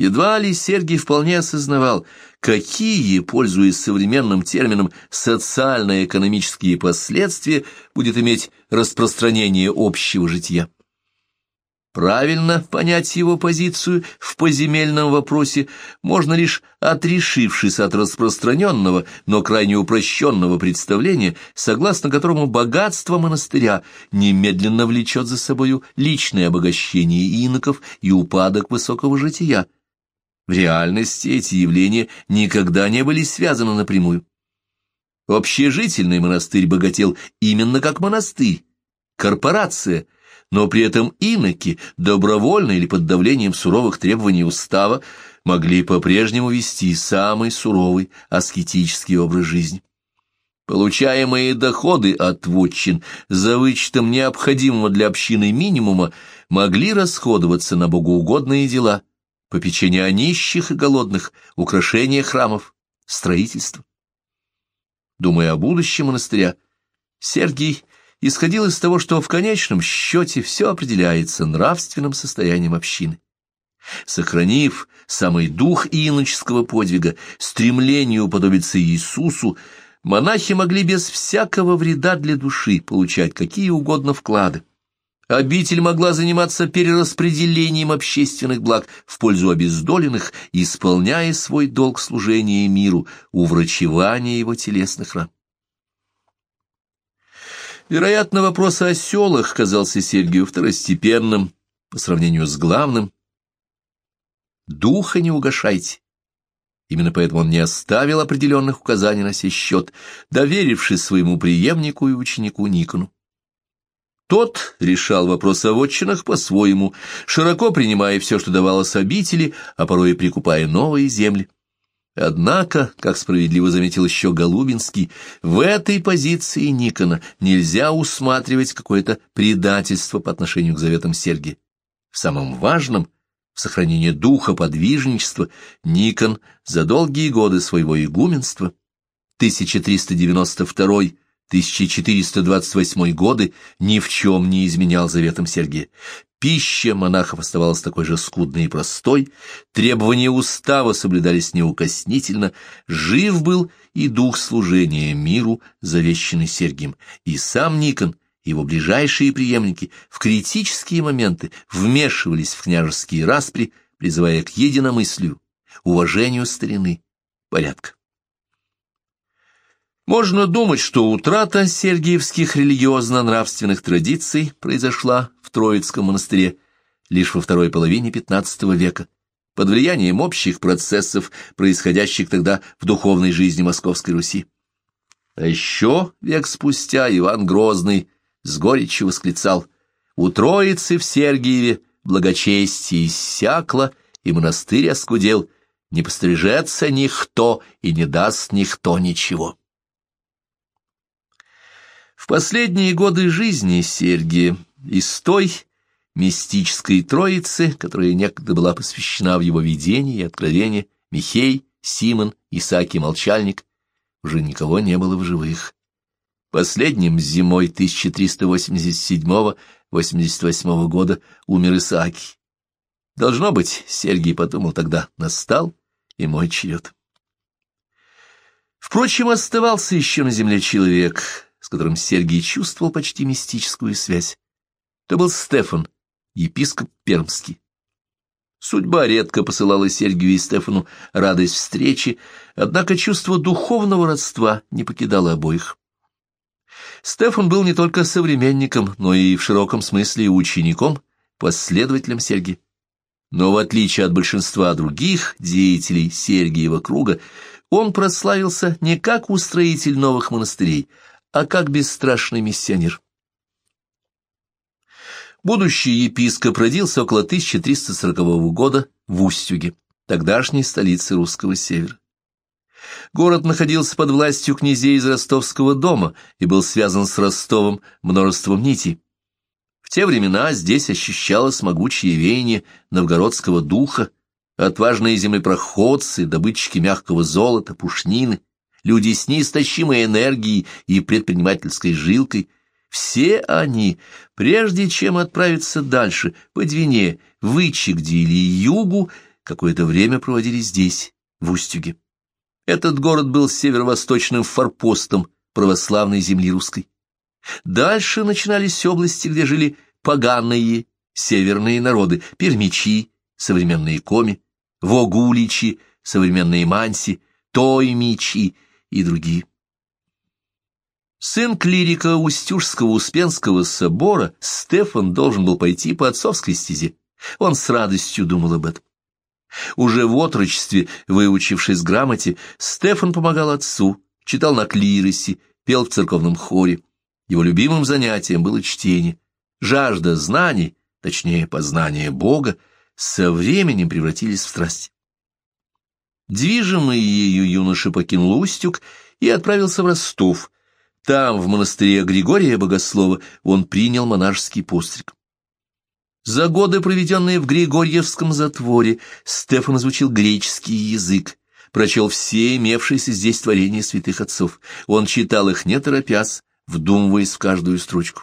Едва ли Сергий вполне осознавал, какие, пользуясь современным термином, социально-экономические последствия будет иметь распространение общего жития. Правильно понять его позицию в поземельном вопросе можно лишь отрешившись от распространенного, но крайне упрощенного представления, согласно которому богатство монастыря немедленно влечет за собою личное обогащение иноков и упадок высокого жития. В реальности эти явления никогда не были связаны напрямую. Общежительный монастырь богател именно как монастырь, корпорация – но при этом иноки, добровольно или под давлением суровых требований устава, могли по-прежнему вести самый суровый аскетический образ жизни. Получаемые доходы от вотчин за вычетом необходимого для общины минимума могли расходоваться на богоугодные дела, попечение о нищих и голодных, украшение храмов, строительство. Думая о будущем монастыря, Сергий исходил из того, что в конечном счете все определяется нравственным состоянием общины. Сохранив самый дух иноческого подвига, стремление уподобиться Иисусу, монахи могли без всякого вреда для души получать какие угодно вклады. Обитель могла заниматься перераспределением общественных благ в пользу обездоленных, исполняя свой долг служения миру, уврачевания его телесных ран. Вероятно, вопрос о селах казался Сергию второстепенным по сравнению с главным. Духа не угошайте. Именно поэтому он не оставил определенных указаний на сей счет, доверившись своему преемнику и ученику Никону. Тот решал вопрос о вотчинах по-своему, широко принимая все, что давалось обители, а порой и прикупая новые земли. Однако, как справедливо заметил еще Голубинский, в этой позиции Никона нельзя усматривать какое-то предательство по отношению к заветам Сергия. В самом важном, в сохранении духа подвижничества, Никон за долгие годы своего игуменства, 1392 1428 годы ни в чем не изменял заветам Сергия. Пища монахов оставалась такой же скудной и простой, требования устава соблюдались неукоснительно, жив был и дух служения миру, завещанный Сергием, и сам Никон, его ближайшие преемники в критические моменты вмешивались в княжеские распри, призывая к единомыслию, уважению старины, порядка. Можно думать, что утрата сергиевских религиозно-нравственных традиций произошла в Троицком монастыре лишь во второй половине XV века, под влиянием общих процессов, происходящих тогда в духовной жизни Московской Руси. А еще век спустя Иван Грозный с горечью восклицал «У Троицы в Сергиеве благочестие иссякло, и монастырь оскудел, не пострижется никто и не даст никто ничего». Последние годы жизни Сергия из той мистической троицы, которая некогда была посвящена в его видение и откровение, Михей, Симон, Исаки Молчальник, уже никого не было в живых. Последним зимой 1387-88 года умер Исааки. Должно быть, Сергий подумал тогда, настал и мой черед. Впрочем, оставался еще на земле человек, с которым Сергий чувствовал почти мистическую связь. Это был Стефан, епископ Пермский. Судьба редко посылала Сергию и Стефану радость встречи, однако чувство духовного родства не покидало обоих. Стефан был не только современником, но и в широком смысле учеником, последователем Сергия. Но в отличие от большинства других деятелей Сергиева круга, он прославился не как устроитель новых монастырей, а как бесстрашный миссионер. Будущий епископ родился около 1340 года в Устюге, тогдашней столице русского севера. Город находился под властью князей из ростовского дома и был связан с Ростовом множеством нитей. В те времена здесь ощущалось могучее веяние новгородского духа, отважные землепроходцы, добытчики мягкого золота, пушнины, люди с неистощимой энергией и предпринимательской жилкой, все они, прежде чем отправиться дальше, по Двине, в Ичигде или Югу, какое-то время проводили здесь, в Устюге. Этот город был северо-восточным форпостом православной земли русской. Дальше начинались области, где жили поганые северные народы, пермичи, современные коми, вогуличи, современные манси, тоймичи и другие. Сын клирика Устюжского Успенского собора Стефан должен был пойти по отцовской стезе. Он с радостью думал об этом. Уже в отрочестве, выучившись грамоте, Стефан помогал отцу, читал на клиросе, пел в церковном хоре. Его любимым занятием было чтение. Жажда знаний, точнее, познания Бога, со временем превратились в страсть. Движимый ею юноша покинул Устюг и отправился в Ростов. Там, в монастыре Григория Богослова, он принял монашеский постриг. За годы, проведенные в Григорьевском затворе, Стефан изучил греческий язык, прочел все имевшиеся здесь творения святых отцов. Он читал их не торопясь, вдумываясь в каждую строчку.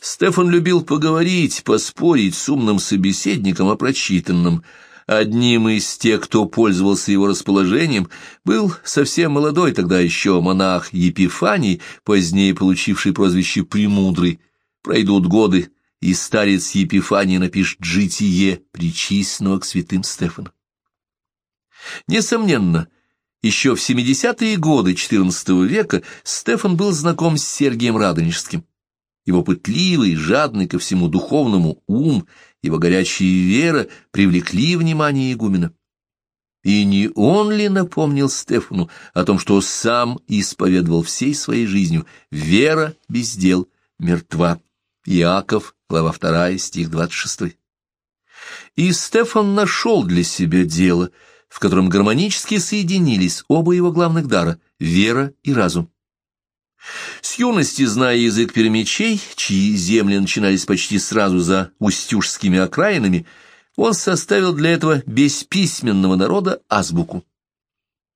Стефан любил поговорить, поспорить с умным собеседником о прочитанном. Одним из тех, кто пользовался его расположением, был совсем молодой тогда еще монах Епифаний, позднее получивший прозвище «Премудрый». Пройдут годы, и старец Епифаний напишет «Житие», причисленного к святым Стефану. Несомненно, еще в 70-е годы XIV века Стефан был знаком с Сергием Радонежским. Его пытливый, жадный ко всему духовному ум, его горячая вера привлекли внимание игумена. И не он ли напомнил Стефану о том, что сам исповедовал всей своей жизнью «Вера без дел мертва». Иаков, глава 2, стих 26. И Стефан нашел для себя дело — в котором гармонически соединились оба его главных дара — вера и разум. С юности, зная язык перемечей, чьи земли начинались почти сразу за устюжскими окраинами, он составил для этого бесписьменного народа азбуку.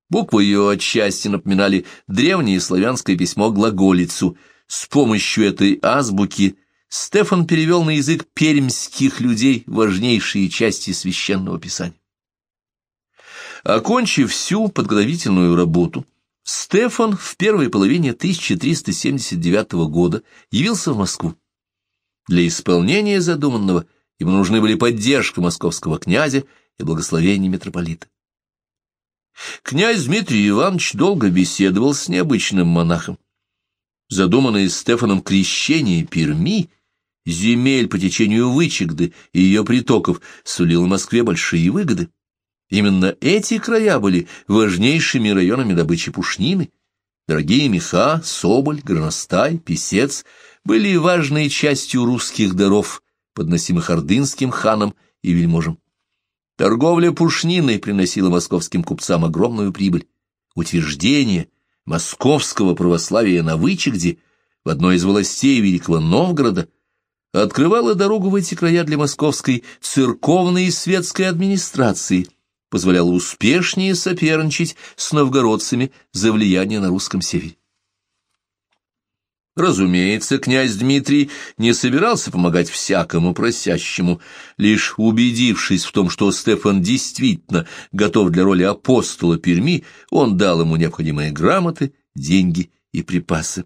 Буквы ее отчасти напоминали древнее славянское письмо глаголицу. С помощью этой азбуки Стефан перевел на язык пермских людей важнейшие части священного писания. Окончив всю подготовительную работу, Стефан в первой половине 1379 года явился в Москву. Для исполнения задуманного ему нужны были поддержка московского князя и благословение митрополита. Князь Дмитрий Иванович долго беседовал с необычным монахом. Задуманное Стефаном крещение Перми, земель по течению Вычегды и ее притоков, сулило Москве большие выгоды. Именно эти края были важнейшими районами добычи пушнины. Дорогие меха, соболь, горностай, песец были важной частью русских даров, подносимых ордынским ханом и вельможам. Торговля пушниной приносила московским купцам огромную прибыль. Утверждение московского православия на Вычегде в одной из властей Великого Новгорода открывало дорогу в эти края для московской церковной и светской администрации – позволяло успешнее соперничать с новгородцами за влияние на русском севере. Разумеется, князь Дмитрий не собирался помогать всякому просящему, лишь убедившись в том, что Стефан действительно готов для роли апостола Перми, он дал ему необходимые грамоты, деньги и припасы.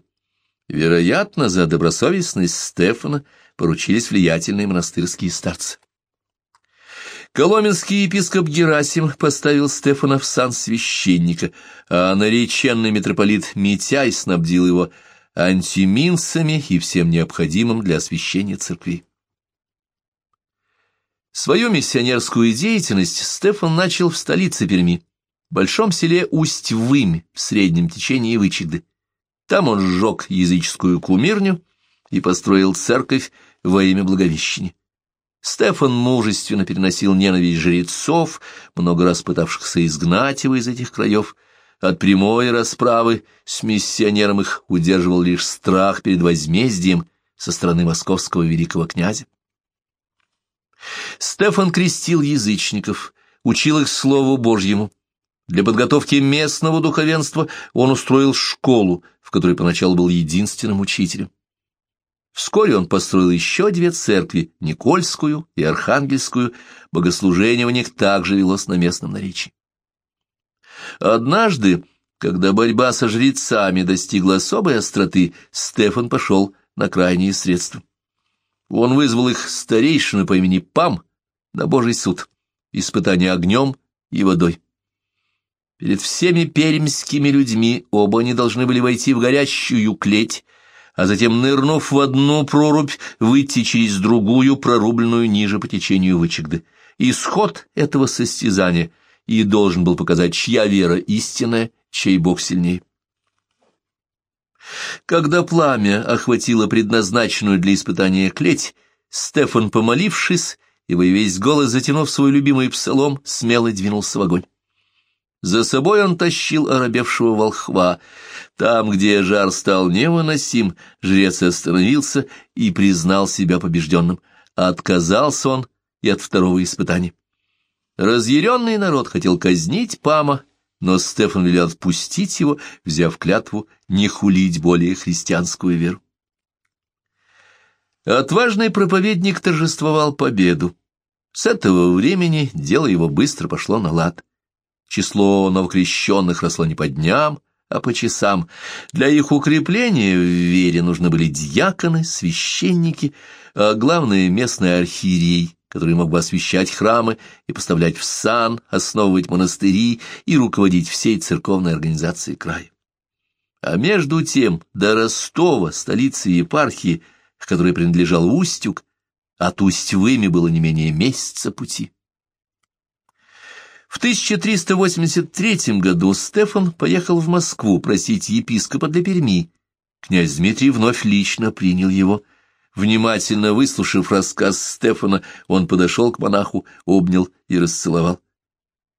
Вероятно, за добросовестность Стефана поручились влиятельные монастырские старцы. Коломенский епископ Герасим поставил Стефана в сан священника, а нареченный митрополит Митяй снабдил его антиминцами и всем необходимым для освящения церкви. Свою миссионерскую деятельность Стефан начал в столице Перми, большом селе Усть-Вымь в среднем течении Вычегды. Там он сжег языческую кумирню и построил церковь во имя Благовещения. Стефан мужественно переносил ненависть жрецов, много раз пытавшихся изгнать его из этих краев. От прямой расправы с миссионером их удерживал лишь страх перед возмездием со стороны московского великого князя. Стефан крестил язычников, учил их Слову Божьему. Для подготовки местного духовенства он устроил школу, в которой поначалу был единственным учителем. Вскоре он построил еще две церкви, Никольскую и Архангельскую, богослужение у них также велось на местном наречии. Однажды, когда борьба со жрецами достигла особой остроты, Стефан пошел на крайние средства. Он вызвал их старейшину по имени Пам на Божий суд, испытание огнем и водой. Перед всеми пермскими людьми оба они должны были войти в горящую клеть, а затем, нырнув в одну прорубь, выйти через другую, прорубленную ниже по течению вычегды. Исход этого состязания и должен был показать, чья вера истинная, чей Бог сильнее. Когда пламя охватило предназначенную для испытания клеть, Стефан, помолившись и во весь голос затянув свой любимый псалом, смело двинулся в огонь. За собой он тащил оробевшего волхва. Там, где жар стал невыносим, жрец остановился и признал себя побежденным. Отказался он и от второго испытания. Разъяренный народ хотел казнить Пама, но Стефан велел отпустить его, взяв клятву не хулить более христианскую веру. Отважный проповедник торжествовал победу. С этого времени дело его быстро пошло на лад. Число новокрещенных росло не по дням, а по часам. Для их укрепления в вере нужны были дьяконы, священники, а главное — местный архиерей, который мог бы освещать храмы и поставлять в сан, основывать монастыри и руководить всей церковной организацией края. А между тем до Ростова, столицы епархии, к которой принадлежал Устюг, от Усть-Выми было не менее месяца пути. В 1383 году Стефан поехал в Москву просить епископа для Перми. Князь Дмитрий вновь лично принял его. Внимательно выслушав рассказ Стефана, он подошел к монаху, обнял и расцеловал.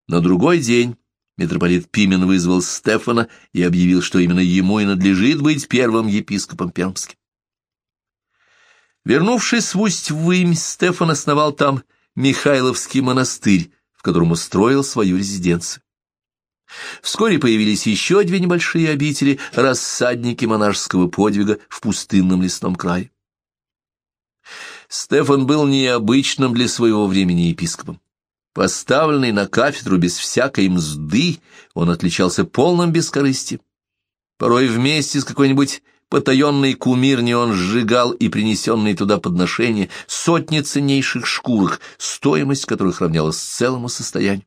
На другой день митрополит Пимен вызвал Стефана и объявил, что именно ему и надлежит быть первым епископом пермским. Вернувшись в Усть-Вымь, Стефан основал там Михайловский монастырь, в котором устроил свою резиденцию. Вскоре появились еще две небольшие обители, рассадники монашеского подвига в пустынном лесном крае. Стефан был необычным для своего времени епископом. Поставленный на кафедру без всякой мзды, он отличался полным бескорыстием. Порой вместе с какой-нибудь потаенной кумирни он сжигал и принесенные туда подношения сотни ценнейших шкурок, стоимость которых равнялась целому состоянию.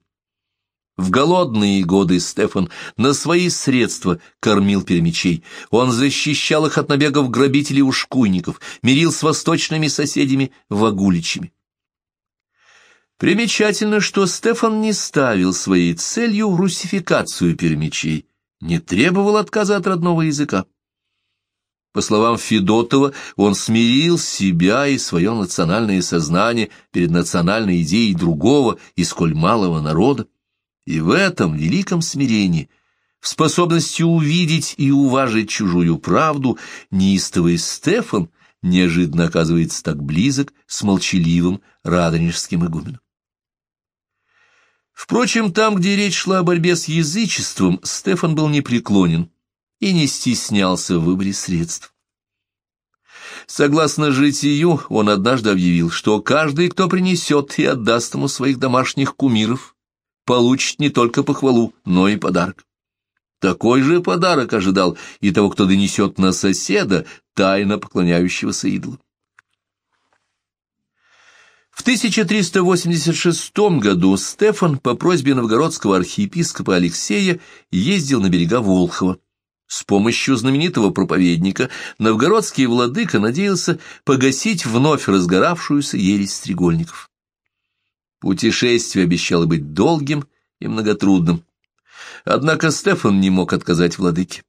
В голодные годы Стефан на свои средства кормил перемечей. Он защищал их от набегов грабителей-ушкуйников, мирил с восточными соседями вагуличами. Примечательно, что Стефан не ставил своей целью русификацию перемечей, не требовал отказа от родного языка. По словам Федотова, он смирил себя и свое национальное сознание перед национальной идеей другого и сколь малого народа. И в этом великом смирении, в способности увидеть и уважить чужую правду, неистовый Стефан неожиданно оказывается так близок с молчаливым радонежским игуменом. Впрочем, там, где речь шла о борьбе с язычеством, Стефан был непреклонен и не стеснялся в выборе средств. Согласно житию, он однажды объявил, что каждый, кто принесет и отдаст ему своих домашних кумиров, получит не только похвалу, но и подарок. Такой же подарок ожидал и того, кто донесет на соседа, тайно поклоняющегося идолу. В 1386 году Стефан по просьбе новгородского архиепископа Алексея ездил на берега Волхова. С помощью знаменитого проповедника новгородский владыка надеялся погасить вновь разгоравшуюся ересь стрегольников. Путешествие обещало быть долгим и многотрудным. Однако Стефан не мог отказать владыке.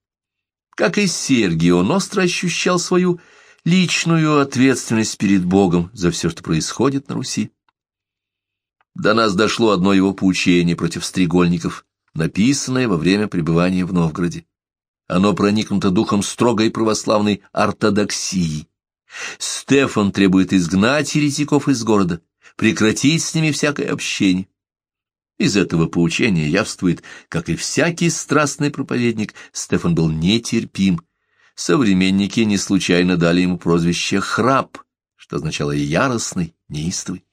Как и Сергий, он остро ощущал свою личную ответственность перед Богом за все, что происходит на Руси. До нас дошло одно его поучение против стрегольников, написанное во время пребывания в Новгороде. Оно проникнуто духом строгой православной ортодоксии. Стефан требует изгнать еретиков из города, прекратить с ними всякое общение. Из этого поучения явствует, как и всякий страстный проповедник, Стефан был нетерпим. современники не случайно дали ему прозвище «храб», что означало «яростный», «неистовый».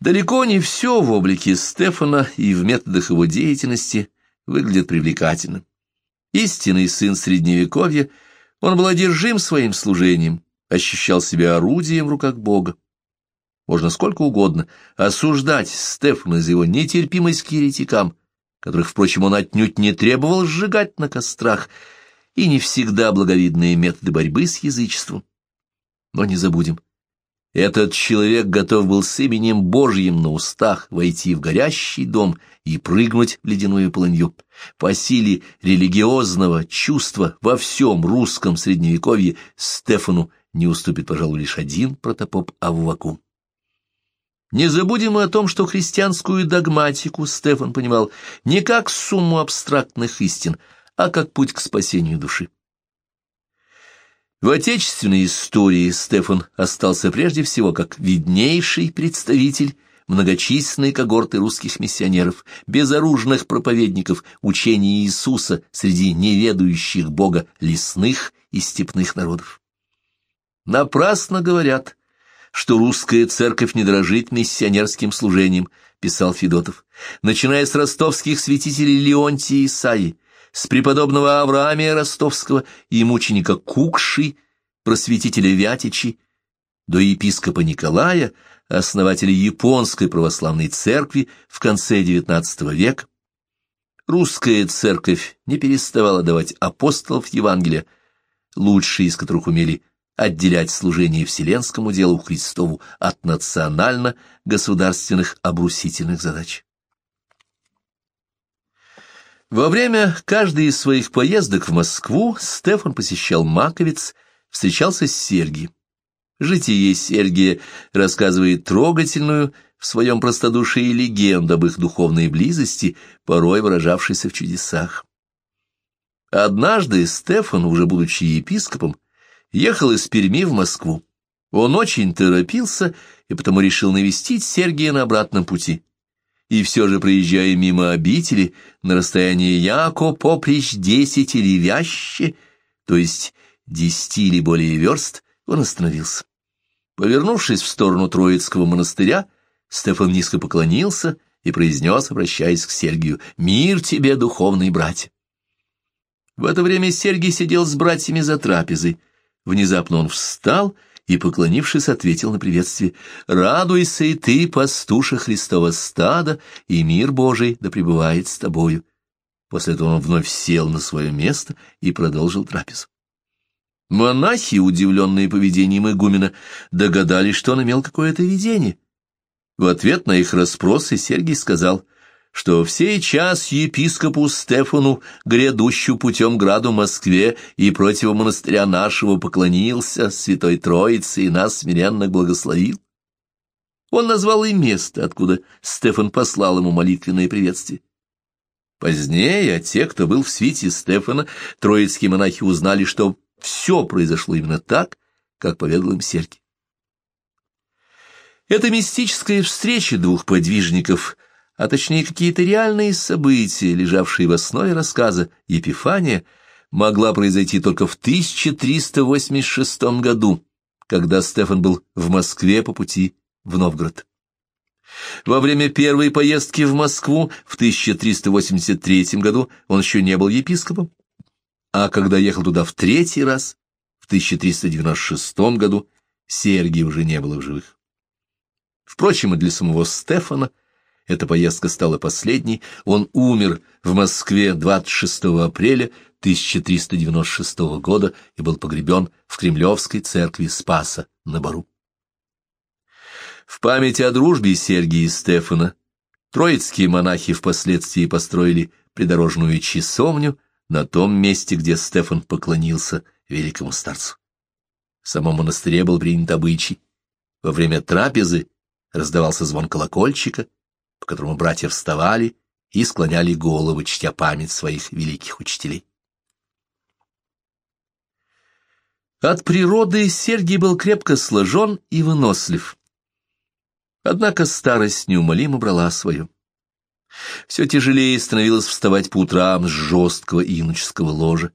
Далеко не все в облике Стефана и в методах его деятельности выглядит привлекательным. Истинный сын Средневековья, он был одержим своим служением, ощущал себя орудием в руках Бога. Можно сколько угодно осуждать Стефана за его нетерпимость к еретикам, которых, впрочем, он отнюдь не требовал сжигать на кострах, и не всегда благовидные методы борьбы с язычеством. Но не забудем, этот человек готов был с именем Божьим на устах войти в горящий дом и прыгнуть в ледяную полынью. По силе религиозного чувства во всем русском средневековье Стефану не уступит, пожалуй, лишь один протопоп Аввакум. Не забудем и о том, что христианскую догматику Стефан понимал не как сумму абстрактных истин, а как путь к спасению души. В отечественной истории Стефан остался прежде всего как виднейший представитель многочисленной когорты русских миссионеров, безоружных проповедников учения Иисуса среди неведающих Бога лесных и степных народов. Напрасно говорят, что русская церковь не дрожит миссионерским служением, писал Федотов, начиная с ростовских святителей Леонтия и Исаии, с преподобного Авраамия Ростовского и мученика Кукши, просветителя Вятичи, до епископа Николая, основателя японской православной церкви в конце XIX века. Русская церковь не переставала давать апостолов Евангелия, лучшие из которых умели отделять служение вселенскому делу Христову от национально-государственных обрусительных задач. Во время каждой из своих поездок в Москву Стефан посещал Маковец, встречался с Сергием. Житие Сергия рассказывает трогательную в своем простодушии легенду об их духовной близости, порой выражавшейся в чудесах. Однажды Стефан, уже будучи епископом, ехал из Перми в Москву. Он очень торопился и потому решил навестить Сергия на обратном пути. И все же, проезжая мимо обители, на расстоянии яко поприщ десять или вяще, то есть десяти или более верст, он остановился. Повернувшись в сторону Троицкого монастыря, Стефан низко поклонился и произнес, обращаясь к Сергию, «Мир тебе, духовный братья!» В это время Сергий сидел с братьями за трапезой, Внезапно он встал и, поклонившись, ответил на приветствие «Радуйся и ты, пастуша Христова стада, и мир Божий да пребывает с тобою». После этого он вновь сел на свое место и продолжил трапезу. Монахи, удивленные поведением игумена, догадались, что он имел какое-то видение. В ответ на их расспросы Сергий сказал — что в сей час епископу Стефану, грядущую путем граду Москве и против монастыря нашего поклонился Святой Троице и нас смиренно благословил. Он назвал и место, откуда Стефан послал ему молитвенное приветствие. Позднее те, кто был в свите Стефана, троицкие монахи узнали, что все произошло именно так, как поведал им Сергий. Эта мистическая встреча двух подвижников – а точнее какие-то реальные события, лежавшие в основе рассказа Епифания, могла произойти только в 1386 году, когда Стефан был в Москве по пути в Новгород. Во время первой поездки в Москву в 1383 году он еще не был епископом, а когда ехал туда в третий раз, в 1396 году, Сергия уже не было в живых. Впрочем, и для самого Стефана – эта поездка стала последней. Он умер в Москве 26 апреля 1396 года и был погребен в Кремлевской церкви Спаса на Бару. В память о дружбе Сергия и Стефана троицкие монахи впоследствии построили придорожную часовню на том месте, где Стефан поклонился великому старцу. В самом монастыре был принят обычай. Во время трапезы раздавался звон колокольчика, по которому братья вставали и склоняли головы, чтя память своих великих учителей. От природы Сергий был крепко сложен и вынослив. Однако старость неумолимо брала свое. Все тяжелее становилось вставать по утрам с жесткого иноческого ложа.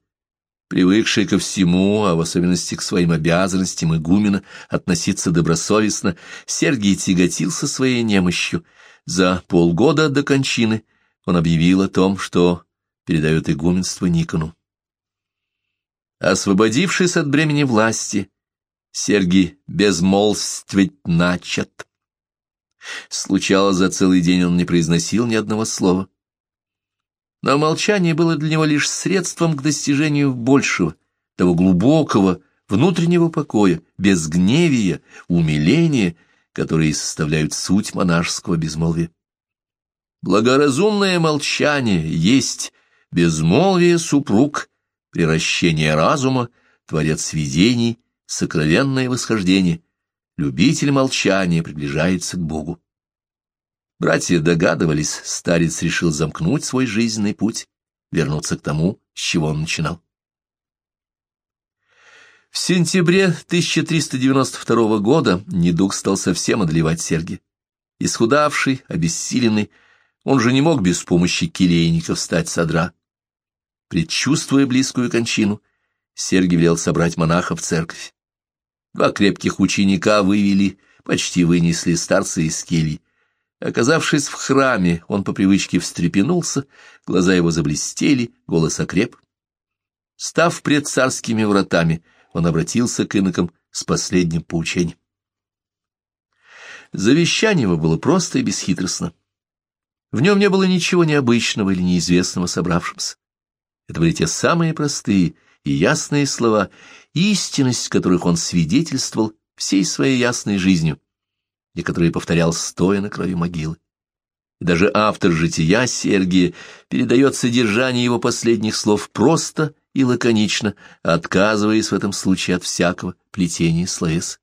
Привыкший ко всему, а в особенности к своим обязанностям игумена, относиться добросовестно, Сергий тяготился своей немощью. За полгода до кончины он объявил о том, что передает игуменство Никону. Освободившись от бремени власти, Сергий безмолвствовать начат. Случалось, за целый день он не произносил ни одного слова. Но молчание было для него лишь средством к достижению большего, того глубокого внутреннего покоя, безгневия, умиления, которые составляют суть монашеского безмолвия. Благоразумное молчание есть безмолвие супруг, приращение разума, творец видений, сокровенное восхождение. Любитель молчания приближается к Богу. Братья догадывались, старец решил замкнуть свой жизненный путь, вернуться к тому, с чего он начинал. В сентябре 1392 года недуг стал совсем одолевать Сергия. Исхудавший, обессиленный, он же не мог без помощи келейников встать с одра. Предчувствуя близкую кончину, Сергий велел собрать монахов в церковь. Два крепких ученика вывели, почти вынесли старца из кельи. Оказавшись в храме, он по привычке встрепенулся, глаза его заблестели, голос окреп. Став пред царскими вратами, он обратился к инокам с последним поучением. Завещание его было просто и бесхитростно. В нем не было ничего необычного или неизвестного собравшимся. Это были те самые простые и ясные слова, истинность которых он свидетельствовал всей своей ясной жизнью, и которые повторял стоя на краю могилы. И даже автор «Жития» Сергия передает содержание его последних слов просто и лаконично, отказываясь в этом случае от всякого плетения словес.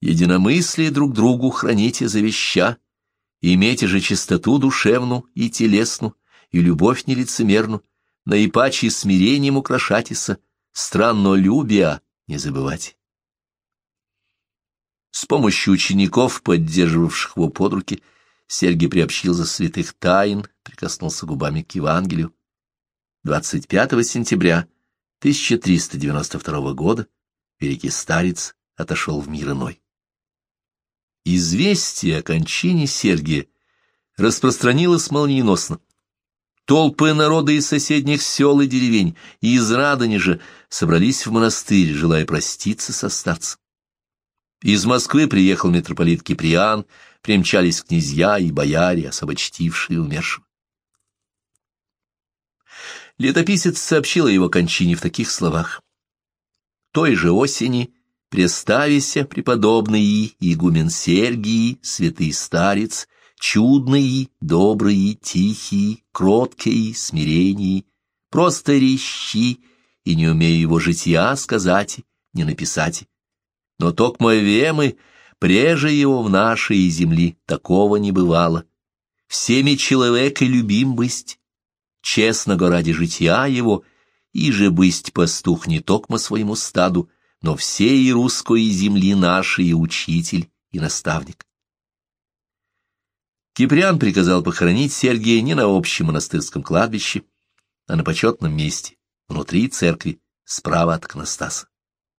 «Единомыслие друг другу храните завеща, имейте же чистоту душевну и телесну, и любовь нелицемерну, наипаче смирением украшатися, странно любя не забывайте». С помощью учеников, поддерживавших его под руки, Сергий за святых тайн, прикоснулся губами к Евангелию. 25 сентября 1392 года великий старец отошел в мир иной. Известие о кончине Сергия распространилось молниеносно. Толпы народа из соседних сел и деревень, и из Радони же собрались в монастырь, желая проститься со старцем. Из Москвы приехал митрополит Киприан, примчались князья и бояре, особо чтившие умершего. Летописец сообщил о его кончине в таких словах. Той же осени преставися преподобный игумен Сергий, святый старец, чудный, добрый, тихий, кроткий, смиренный, просто рещи, и не умея его жития сказать, не написать но токмо вемы, преже его в нашей земли такого не бывало. Всеми человек и любим быть, честно го ради жития его, и же быть пастух не токмо своему стаду, но всей русской земли нашей учитель и наставник. Киприан приказал похоронить Сергия не на общем монастырском кладбище, а на почетном месте, внутри церкви, справа от Констаса.